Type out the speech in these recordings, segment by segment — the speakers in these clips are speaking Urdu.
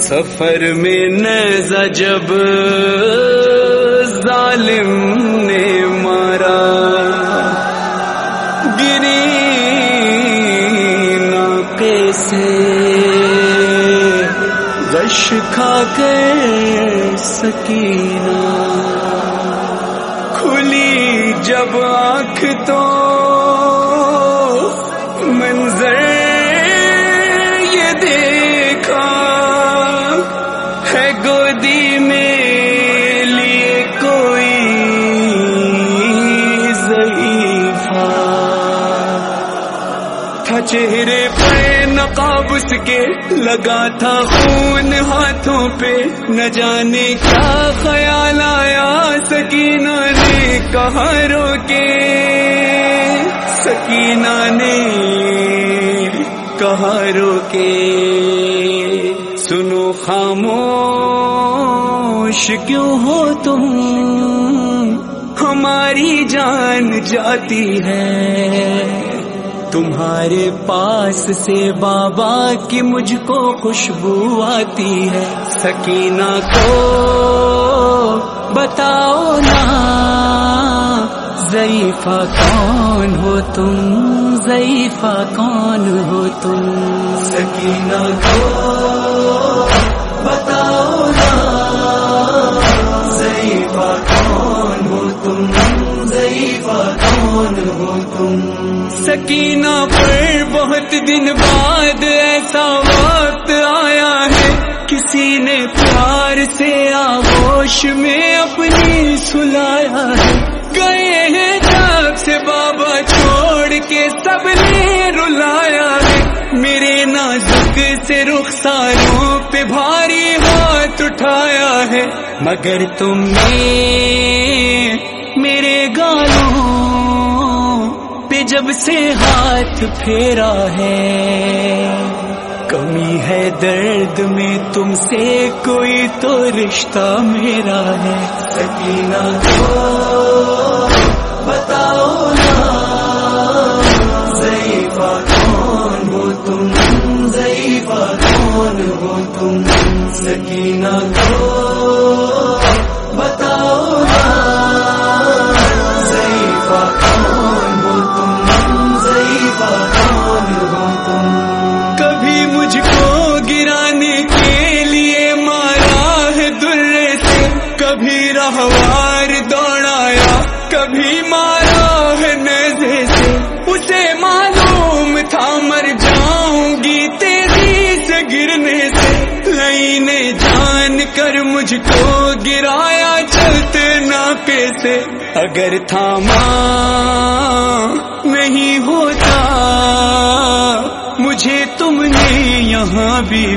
سفر میں نیزا جب ظالم نے سے۔ گش کھا کے سکینہ۔ کھلی جب آنکھ تو اس کے لگا تھا خون ہاتھوں پہ۔ نہ جانے کیا خیال آیا سکینہ نے کہا رو کے۔ سکینہ نے کہا رو کے۔ سنو خاموش کیوں ہو تم؟ ہماری جان جاتی ہے۔ تمہارے پاس سے بابا کی مجھ کو خوشبو آتی ہے۔ سکینہ کو بتاؤ نا، ضعیفہ کون ہو تم؟ ضعیفہ کون ہو تم؟ سکینہ کو بتاؤ نا، ضعیفہ کون ہو تم؟ تم؟ سکینہ پر بہت دن بعد ایسا وقت آیا ہے۔ کسی نے پیار سے آغوش میں اپنی سلایا ہے۔ گئے ہیں جب سے بابا چھوڑ کے سب نے رلایا ہے۔ میرے نازک سے رخساروں پہ بھاری ہاتھ اٹھایا ہے۔ مگر تم نے میرے گالوں پہ جب سے ہاتھ پھیرا ہے۔ کمی ہے درد میں تم سے کوئی تو رشتہ میرا ہے۔ سکینہ کو بتاؤ نا، ضعیفہ کون ہو تم؟ ضعیفہ کون ہو تم؟ سکینہ کو بتاؤ اگر تھاما نہیں ہوتا، مجھے تم نے یہاں بی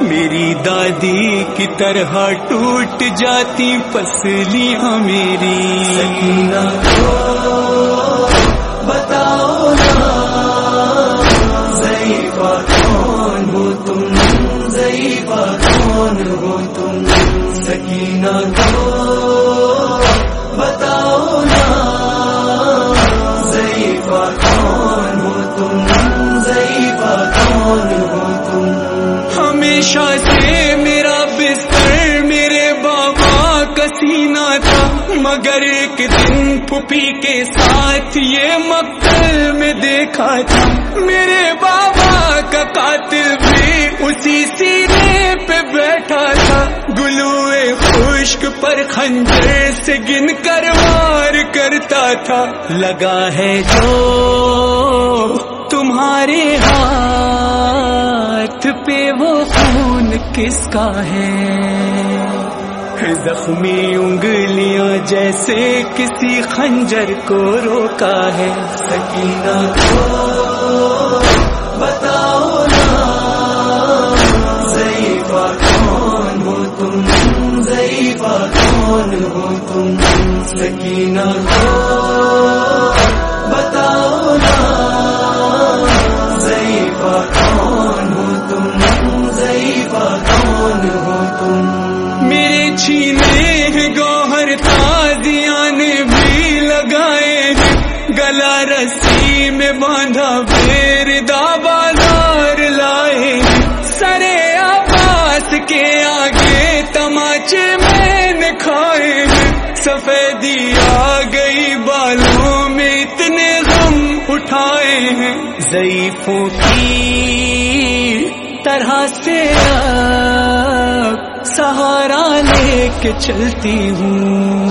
میری دادی کی طرح ٹوٹ جاتی، پسلیاں میری۔ سکینہ کو بتاؤ نا، ضعیفہ کون ہو تم؟ ضعیفہ کون ہو تم؟ سکینہ کو سے میرا بستر، میرے بابا کا تھا، مگر ایک دن پھپھی کے ساتھ یہ مقتل میں دیکھا تھا۔ میرے بابا کا قاتل بھی اسی سینے پہ بیٹھا تھا۔ گلوئے خشک پر خنجر سے گن کر وار کرتا تھا۔ لگا ہے جو تمہارے ہاں۔ ہاتھ پہ وہ خون کس کا ہے؟ زخمی انگلیاں جیسے کسی خنجر کو روکا ہے۔ سکینہ کو بتاؤ نا، ضعیفہ کون ہو تم؟ ضعیفہ کون ہو تم؟ سکینہ ہو بتاؤ ہیں ضعیفوں کی طرح سے سہارا لے کے چلتی ہوں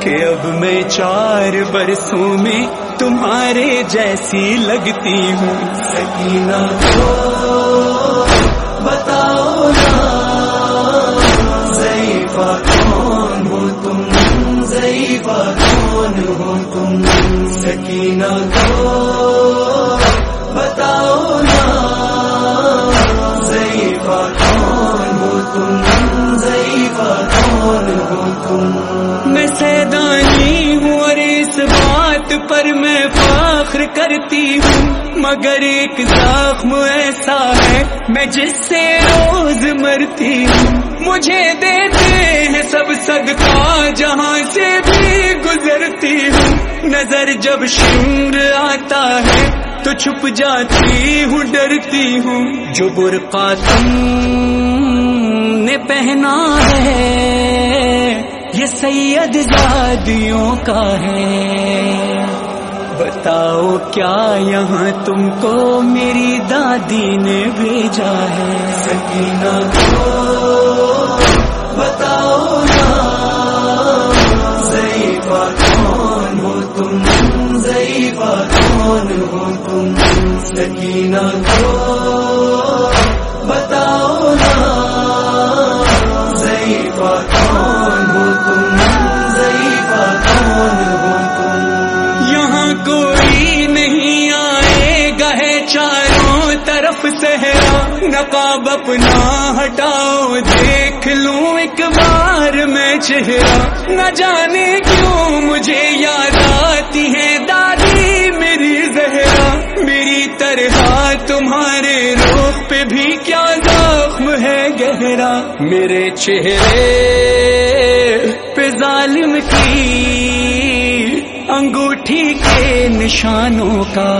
کہ اب میں چار برسوں میں تمہارے جیسی لگتی ہوں۔ سکینہ کو بتاؤ نا۔ ضعیفہ کون ہو تم سکینہ کو بتاؤ نا ضعیفہ کون ہو تم ضعیفہ کون ہو تم میں سیدانی کرتی ہوں، مگر ایک زخم ایسا ہے، میں جس سے روز مرتی ہوں۔ مجھے دیتے ہیں سب صدقہ، جہاں سے بھی گزرتی ہوں۔ نظر جب شمر آتا ہے، تو چھپ جاتی ہوں، ڈرتی ہوں۔ جو برقع تم نے پہنا ہے، یہ سید زادیوں کا ہے۔ بتاؤ کیا یہاں تم کو میری دادی نے بھیجا ہے؟ سکینہ کو بتاؤ نا، ضعیفہ کون ہو تم؟ ضعیفہ کون ہو تم؟ سکینہ کو صحرا، نقاب اپنا ہٹاؤ، دیکھ لوں ایک بار میں چہرہ۔ نہ جانے کیوں مجھے یاد آتی ہے دادی میری زہرا۔ میری طرح تمہارے روح پہ بھی کیا زخم ہے گہرا۔ میرے چہرے پہ ظالم کی انگوٹھی کے نشانوں کا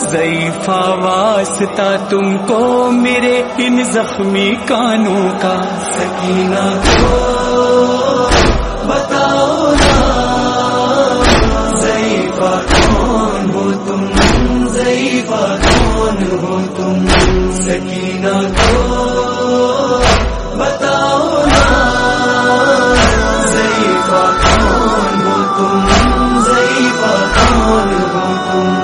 ضعیفہ واسطہ تم کو میرے ان زخمی کانوں کا سکینہ کو بتاؤ نا، ضعیفہ کون ہو تم؟ ضعیفہ کون ہو تم؟ سکینہ کو بتاؤ نا، ضعیفہ کون تم ہو تم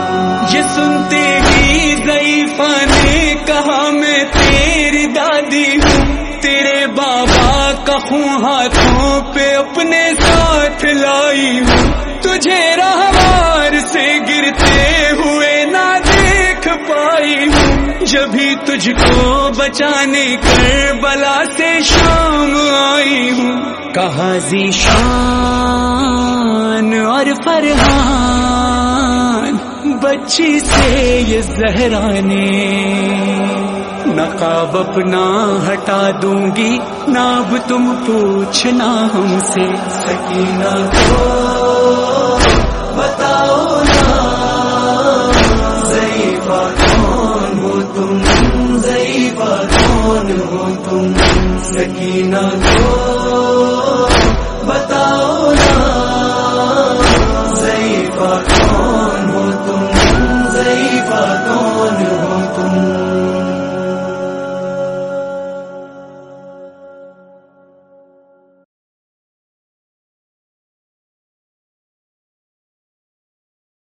یہ سنتے ہی ضعیفہ نے کہا میں تیری دادی ہوں، تیرے بابا کا ہوں ہاتھوں پہ اپنے ساتھ لائی ہوں۔ تجھے رہوار سے گرتے ہوئے نہ دیکھ پائی ہوں۔ جبھی تجھ کو بچانے کر بلا شام آئی ہوں۔ کہا شان اور فرحان۔ بچی سے یہ زہرانے۔ نقاب اپنا ہٹا دوں گی ناب تم پوچھنا ہم سے۔ سکینہ کو بتاؤ نا۔ ضعیفہ کون ہو تم؟ ضعیفہ کون ہو تم؟ سکینہ کو بتاؤ